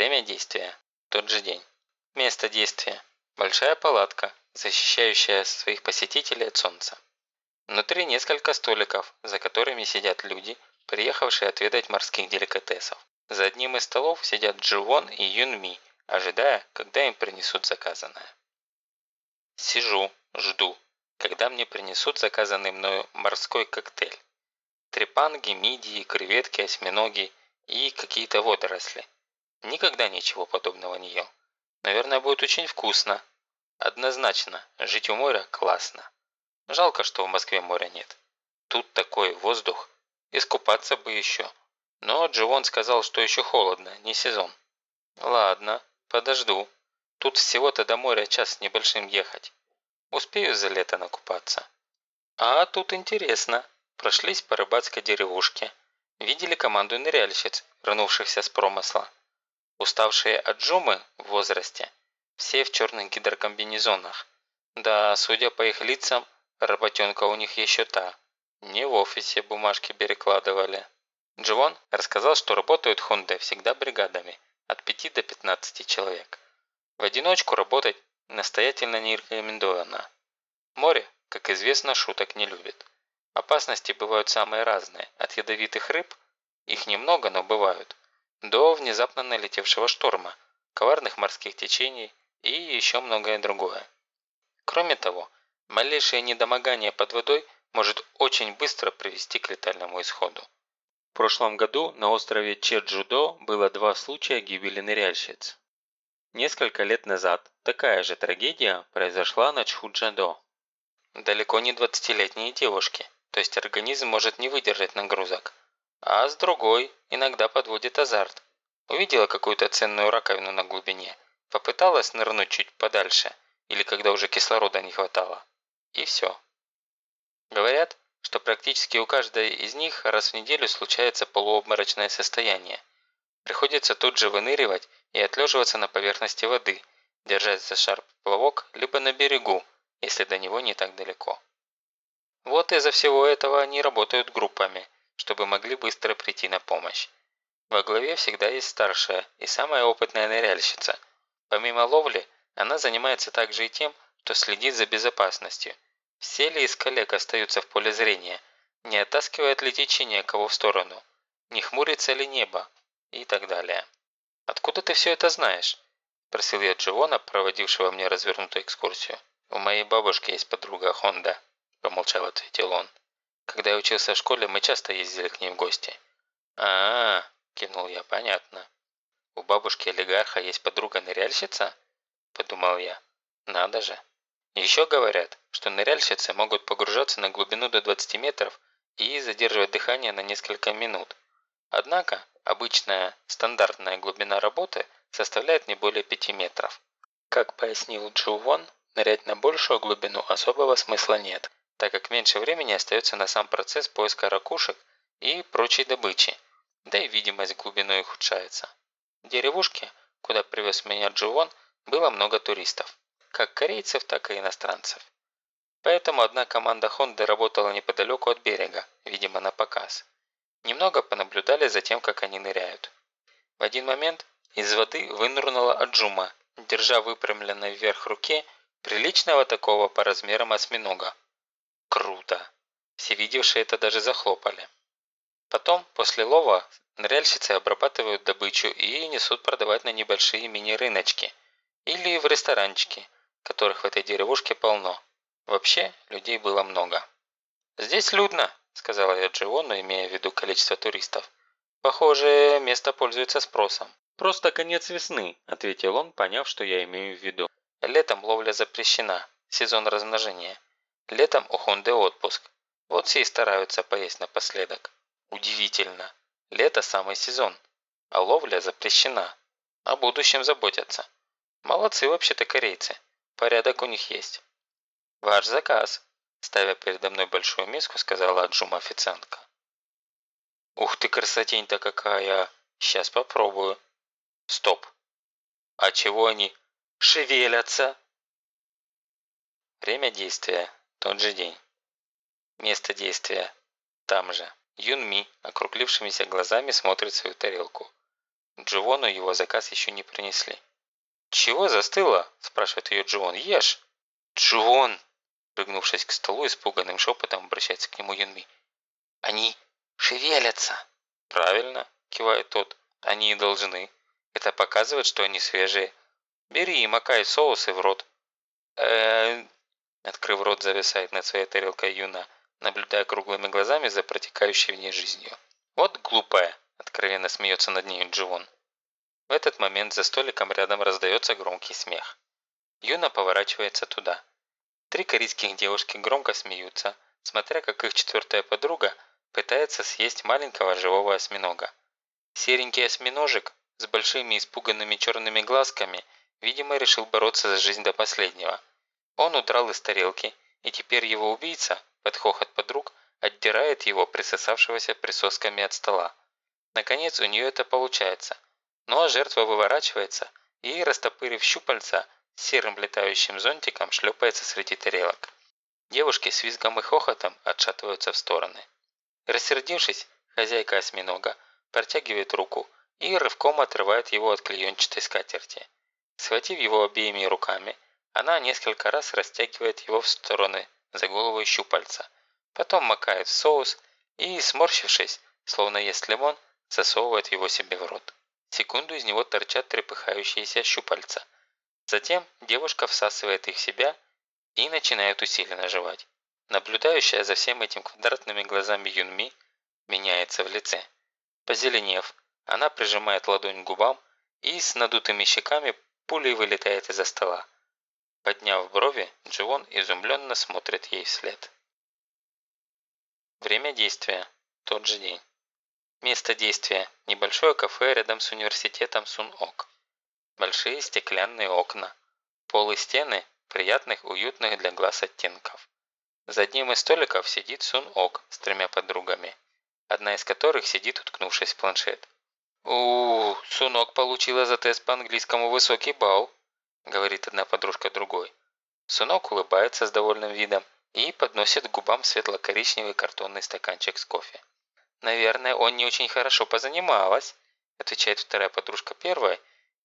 Время действия – тот же день. Место действия – большая палатка, защищающая своих посетителей от солнца. Внутри несколько столиков, за которыми сидят люди, приехавшие отведать морских деликатесов. За одним из столов сидят Дживон и Юнми, ожидая, когда им принесут заказанное. Сижу, жду, когда мне принесут заказанный мною морской коктейль. Трепанги, мидии, креветки, осьминоги и какие-то водоросли. Никогда ничего подобного не ел. Наверное, будет очень вкусно. Однозначно, жить у моря классно. Жалко, что в Москве моря нет. Тут такой воздух. Искупаться бы еще. Но Дживон сказал, что еще холодно, не сезон. Ладно, подожду. Тут всего-то до моря час с небольшим ехать. Успею за лето накупаться. А тут интересно. Прошлись по рыбацкой деревушке. Видели команду ныряльщиц, вернувшихся с промысла. Уставшие от джумы в возрасте. Все в черных гидрокомбинезонах. Да, судя по их лицам, работенка у них еще та. Не в офисе бумажки перекладывали. Дживон рассказал, что работают Хонды всегда бригадами, от 5 до 15 человек. В одиночку работать настоятельно не рекомендовано. Море, как известно, шуток не любит. Опасности бывают самые разные, от ядовитых рыб, их немного, но бывают, до внезапно налетевшего шторма, коварных морских течений и еще многое другое. Кроме того, малейшее недомогание под водой может очень быстро привести к летальному исходу. В прошлом году на острове Чеджудо было два случая гибели ныряльщиц. Несколько лет назад такая же трагедия произошла на Чхуджадо. Далеко не 20-летние девушки, то есть организм может не выдержать нагрузок. А с другой иногда подводит азарт. Увидела какую-то ценную раковину на глубине, попыталась нырнуть чуть подальше, или когда уже кислорода не хватало. И все. Говорят, что практически у каждой из них раз в неделю случается полуобморочное состояние. Приходится тут же выныривать и отлеживаться на поверхности воды, держась за шарп плавок, либо на берегу, если до него не так далеко. Вот из-за всего этого они работают группами, чтобы могли быстро прийти на помощь. Во главе всегда есть старшая и самая опытная ныряльщица. Помимо ловли, она занимается также и тем, что следит за безопасностью – все ли из коллег остаются в поле зрения? Не оттаскивает ли течение кого в сторону? Не хмурится ли небо? И так далее. «Откуда ты все это знаешь?» – спросил я Дживона, проводившего мне развернутую экскурсию. «У моей бабушки есть подруга Хонда», – помолчал ответил он. «Когда я учился в школе, мы часто ездили к ней в гости». «А-а-а», – кивнул я, – «понятно». «У бабушки олигарха есть подруга-ныряльщица?» – подумал я. «Надо же». Еще говорят, что ныряльщицы могут погружаться на глубину до 20 метров и задерживать дыхание на несколько минут. Однако, обычная стандартная глубина работы составляет не более 5 метров. Как пояснил Джу Вон, нырять на большую глубину особого смысла нет, так как меньше времени остается на сам процесс поиска ракушек и прочей добычи, да и видимость глубиной ухудшается. В деревушке, куда привез меня Джувон, было много туристов как корейцев, так и иностранцев. Поэтому одна команда Хонды работала неподалеку от берега, видимо на показ. Немного понаблюдали за тем, как они ныряют. В один момент из воды вынырнула Аджума, держа выпрямленной вверх руке приличного такого по размерам осьминога. Круто! Все видевшие это даже захлопали. Потом, после лова, ныряльщицы обрабатывают добычу и несут продавать на небольшие мини-рыночки или в ресторанчики – которых в этой деревушке полно. Вообще, людей было много. «Здесь людно», – сказала я Джиону, имея в виду количество туристов. «Похоже, место пользуется спросом». «Просто конец весны», – ответил он, поняв, что я имею в виду. «Летом ловля запрещена, сезон размножения. Летом у Хонды отпуск. Вот все и стараются поесть напоследок. Удивительно. Лето – самый сезон, а ловля запрещена. О будущем заботятся. Молодцы вообще-то корейцы. Порядок у них есть. Ваш заказ, ставя передо мной большую миску, сказала Аджума официантка. Ух ты, красотень-то какая! Сейчас попробую. Стоп. А чего они шевелятся? Время действия. Тот же день. Место действия. Там же. Юнми, округлившимися глазами, смотрит свою тарелку. Дживону его заказ еще не принесли. «Чего застыла?» – спрашивает ее Дживон. «Ешь!» «Дживон!» – прыгнувшись к столу, испуганным шепотом обращается к нему Юнми. «Они шевелятся!» «Правильно!» – кивает тот. «Они и должны. Это показывает, что они свежие. Бери и макай соусы в рот». э Открыв рот, зависает над своей тарелкой Юна, наблюдая круглыми глазами за протекающей в ней жизнью. «Вот глупая!» – откровенно смеется над ней Дживон. В этот момент за столиком рядом раздается громкий смех. Юна поворачивается туда. Три корейских девушки громко смеются, смотря как их четвертая подруга пытается съесть маленького живого осьминога. Серенький осьминожек с большими испуганными черными глазками, видимо, решил бороться за жизнь до последнего. Он удрал из тарелки, и теперь его убийца, под хохот подруг, отдирает его, присосавшегося присосками от стола. Наконец у нее это получается – но жертва выворачивается и, растопырив щупальца, серым летающим зонтиком шлепается среди тарелок. Девушки с визгом и хохотом отшатываются в стороны. Рассердившись, хозяйка осьминога протягивает руку и рывком отрывает его от клеенчатой скатерти. Схватив его обеими руками, она несколько раз растягивает его в стороны за голову щупальца, потом макает в соус и, сморщившись, словно ест лимон, засовывает его себе в рот. Секунду из него торчат трепыхающиеся щупальца. Затем девушка всасывает их в себя и начинает усиленно жевать. Наблюдающая за всем этим квадратными глазами Юнми меняется в лице. Позеленев, она прижимает ладонь к губам и с надутыми щеками пулей вылетает из-за стола. Подняв брови, Дживон изумленно смотрит ей вслед. Время действия. Тот же день. Место действия – небольшое кафе рядом с университетом Сун-Ок. Большие стеклянные окна. Пол и стены приятных, уютных для глаз оттенков. За одним из столиков сидит Сун-Ок с тремя подругами, одна из которых сидит, уткнувшись в планшет. у, -у, -у Сунок получила за тест по английскому высокий балл», – говорит одна подружка другой. Сунок улыбается с довольным видом и подносит к губам светло-коричневый картонный стаканчик с кофе. «Наверное, он не очень хорошо позанималась», отвечает вторая подружка первая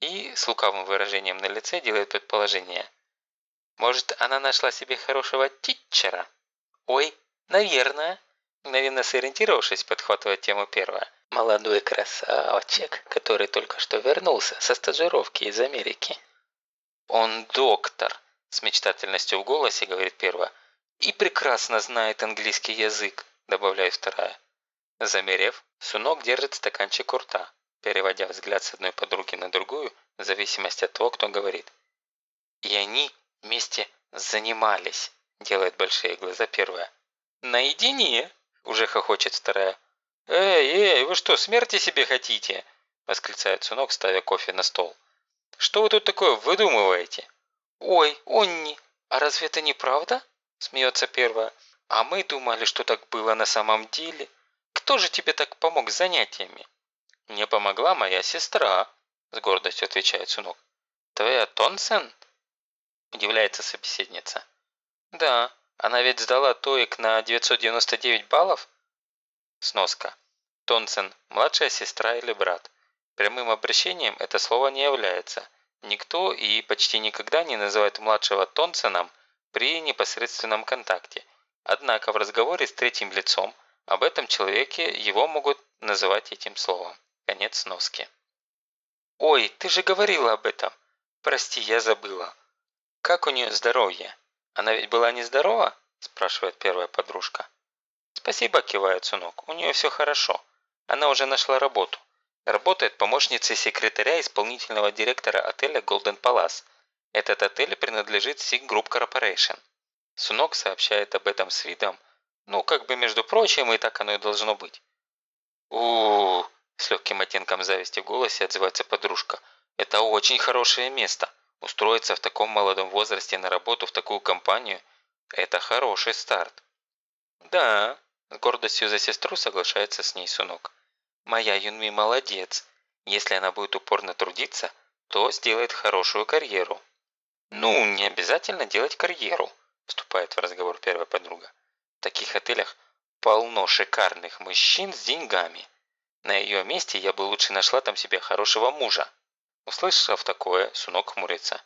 и с лукавым выражением на лице делает предположение. «Может, она нашла себе хорошего титчера?» «Ой, наверное», мгновенно сориентировавшись, подхватывает тему первая. «Молодой красавчик, который только что вернулся со стажировки из Америки». «Он доктор», с мечтательностью в голосе говорит первая. «И прекрасно знает английский язык», добавляет вторая. Замерев, Сунок держит стаканчик у рта, переводя взгляд с одной подруги на другую, в зависимости от того, кто говорит. И они вместе занимались, делает большие глаза первая. Наедине, уже хохочет вторая. «Эй, эй, вы что, смерти себе хотите?» восклицает Сунок, ставя кофе на стол. «Что вы тут такое выдумываете?» «Ой, Онни, а разве это не правда?» смеется первая. «А мы думали, что так было на самом деле». Кто же тебе так помог с занятиями?» «Мне помогла моя сестра», – с гордостью отвечает Сунок. «Твоя Тонсен?» – удивляется собеседница. «Да, она ведь сдала ТОИК на 999 баллов?» Сноска. Тонсен – младшая сестра или брат. Прямым обращением это слово не является. Никто и почти никогда не называет младшего Тонсеном при непосредственном контакте. Однако в разговоре с третьим лицом об этом человеке его могут называть этим словом. Конец сноски. «Ой, ты же говорила об этом!» «Прости, я забыла». «Как у нее здоровье? Она ведь была нездорова?» спрашивает первая подружка. «Спасибо», кивает Сунок, «у нее все хорошо. Она уже нашла работу. Работает помощницей секретаря исполнительного директора отеля Golden Palace. Этот отель принадлежит Sig Group Corporation». Сунок сообщает об этом с видом, ну, как бы, между прочим, и так оно и должно быть. у, с легким оттенком зависти в голосе отзывается подружка. «Это очень хорошее место. Устроиться в таком молодом возрасте на работу в такую компанию – это хороший старт». «Да», – с гордостью за сестру соглашается с ней Сунок. «Моя Юнми молодец. Если она будет упорно трудиться, то сделает хорошую карьеру». «Ну, не обязательно делать карьеру», – вступает в разговор первая подруга. В таких отелях полно шикарных мужчин с деньгами. На ее месте я бы лучше нашла там себе хорошего мужа. Услышав такое, Сунок хмурится.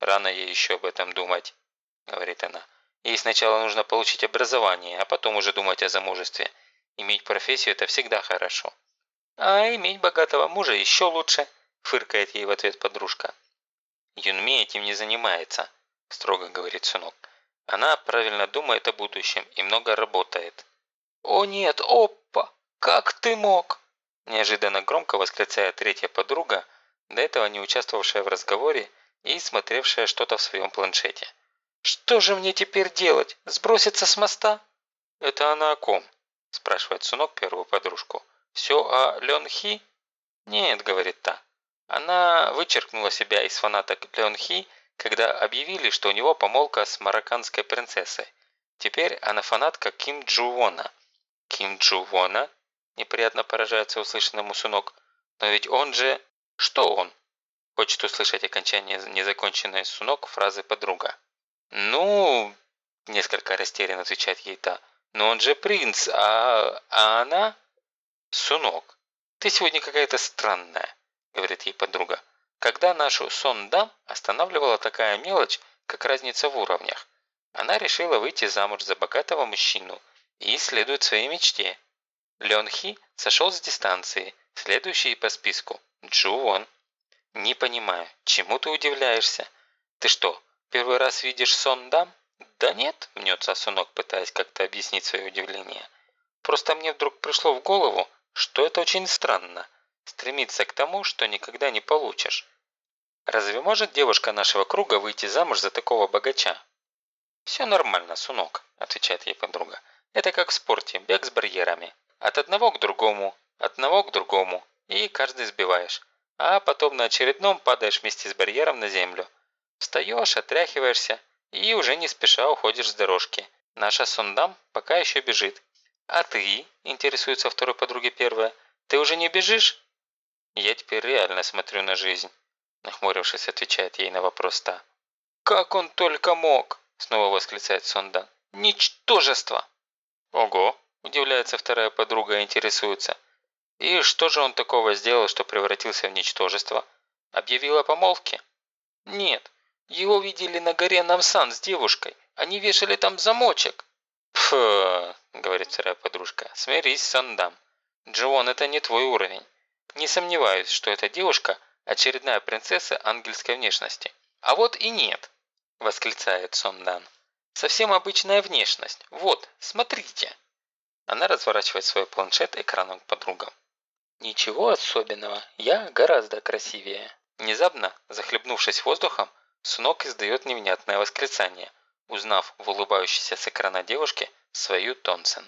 «Рано ей еще об этом думать», – говорит она. «Ей сначала нужно получить образование, а потом уже думать о замужестве. Иметь профессию – это всегда хорошо». «А иметь богатого мужа еще лучше», – фыркает ей в ответ подружка. «Юнми этим не занимается», – строго говорит Сунок. «Она правильно думает о будущем и много работает». «О нет, опа! Как ты мог?» Неожиданно громко восклицает третья подруга, до этого не участвовавшая в разговоре и смотревшая что-то в своем планшете. «Что же мне теперь делать? Сброситься с моста?» «Это она о ком?» – спрашивает Сунок первую подружку. «Все о Лен Хи?» «Нет», – говорит та. Она вычеркнула себя из фанаток Лен Хи, когда объявили, что у него помолка с марокканской принцессой. Теперь она фанатка Ким Джу Вона. Ким Джу Вона? Неприятно поражается услышанному Сунок. Но ведь он же... Что он? Хочет услышать окончание незаконченной Сунок фразы подруга. Ну... Несколько растерянно отвечает ей та. Но он же принц, а... а она... Сунок, ты сегодня какая-то странная, говорит ей подруга. Когда нашу Сон Дам останавливала такая мелочь, как разница в уровнях, она решила выйти замуж за богатого мужчину и следует своей мечте. Леон Хи сошел с дистанции, следующий по списку – Джу Вон. «Не понимаю, чему ты удивляешься? Ты что, первый раз видишь сон дам?» «Да нет», – мнется Сунок, пытаясь как-то объяснить свое удивление. «Просто мне вдруг пришло в голову, что это очень странно – стремиться к тому, что никогда не получишь. Разве может девушка нашего круга выйти замуж за такого богача?» «Все нормально, Сунок», – отвечает ей подруга. «Это как в спорте, бег с барьерами. От одного к другому, одного к другому, и каждый сбиваешь а потом на очередном падаешь вместе с барьером на землю. Встаешь, отряхиваешься и уже не спеша уходишь с дорожки. Наша Сундам пока еще бежит. А ты, интересуется второй подруги первая, ты уже не бежишь? Я теперь реально смотрю на жизнь, нахмурившись, отвечает ей на вопрос та. Как он только мог, снова восклицает Сондан. Ничтожество! Ого, удивляется вторая подруга и интересуется. И что же он такого сделал, что превратился в ничтожество? Объявил о помолвке? Нет, его видели на горе Намсан с девушкой. Они вешали там замочек. Пф, говорит вторая подружка, смирись, Сандам. Джон, это не твой уровень. Не сомневаюсь, что эта девушка – очередная принцесса ангельской внешности. А вот и нет, восклицает Сондан. Совсем обычная внешность. Вот, смотрите. Она разворачивает свой планшет экраном к подругам. Ничего особенного, я гораздо красивее. Внезапно, захлебнувшись воздухом, Сунок издает невнятное восклицание, узнав в улыбающейся с экрана девушке свою Тонсен.